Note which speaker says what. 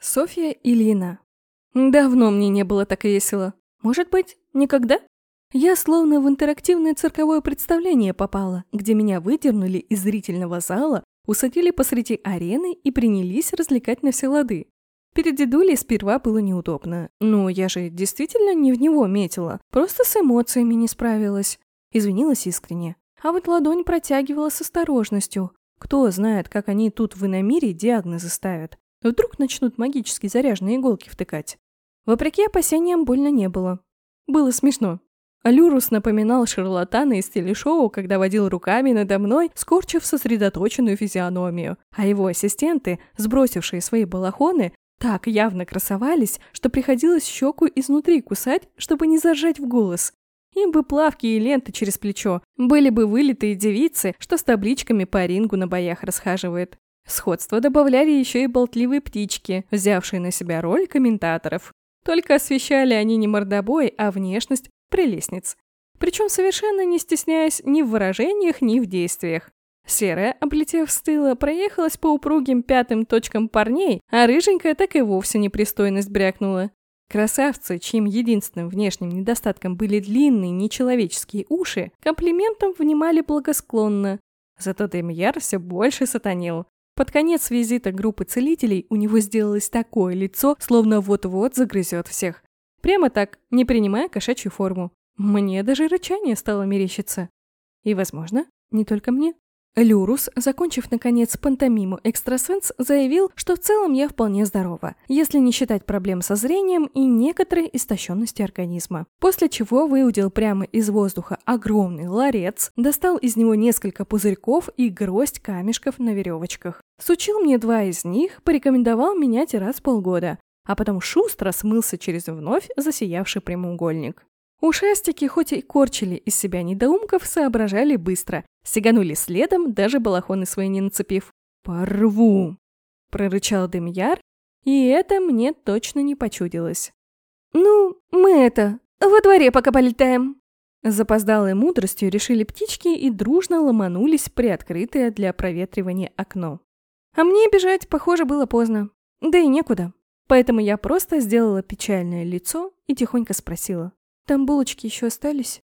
Speaker 1: Софья Ильина. Давно мне не было так весело. Может быть, никогда? Я словно в интерактивное цирковое представление попала, где меня выдернули из зрительного зала, усадили посреди арены и принялись развлекать на все лады. Перед дедулей сперва было неудобно, но я же действительно не в него метила, просто с эмоциями не справилась. Извинилась искренне. А вот ладонь протягивала с осторожностью. Кто знает, как они тут в иномире диагнозы ставят. Вдруг начнут магически заряженные иголки втыкать. Вопреки опасениям больно не было. Было смешно. Алюрус напоминал шарлатана из телешоу, когда водил руками надо мной, скорчив сосредоточенную физиономию, а его ассистенты, сбросившие свои балахоны, так явно красовались, что приходилось щеку изнутри кусать, чтобы не зажать в голос. Им бы плавки и ленты через плечо, были бы вылитые девицы, что с табличками по рингу на боях расхаживает. Сходство добавляли еще и болтливые птички, взявшие на себя роль комментаторов. Только освещали они не мордобой, а внешность прелестниц. Причем совершенно не стесняясь ни в выражениях, ни в действиях. Серая, облетев с тыла, проехалась по упругим пятым точкам парней, а рыженькая так и вовсе непристойность брякнула. Красавцы, чьим единственным внешним недостатком были длинные нечеловеческие уши, комплиментом внимали благосклонно. Зато Демьяр все больше сатанил. Под конец визита группы целителей у него сделалось такое лицо, словно вот-вот загрызет всех. Прямо так, не принимая кошачью форму. Мне даже рычание стало мерещиться. И, возможно, не только мне. Люрус, закончив, наконец, пантомиму экстрасенс, заявил, что в целом я вполне здорова, если не считать проблем со зрением и некоторой истощенности организма. После чего выудил прямо из воздуха огромный ларец, достал из него несколько пузырьков и гроздь камешков на веревочках. Сучил мне два из них, порекомендовал менять раз в полгода, а потом шустро смылся через вновь засиявший прямоугольник. Ушастики, хоть и корчили из себя недоумков, соображали быстро. Сиганули следом, даже балахоны свои не нацепив. «Порву!» – прорычал Демьяр, и это мне точно не почудилось. «Ну, мы это, во дворе пока полетаем!» Запоздалой мудростью решили птички и дружно ломанулись приоткрытое для проветривания окно. А мне бежать, похоже, было поздно. Да и некуда. Поэтому я просто сделала печальное лицо и тихонько спросила. Там булочки еще остались?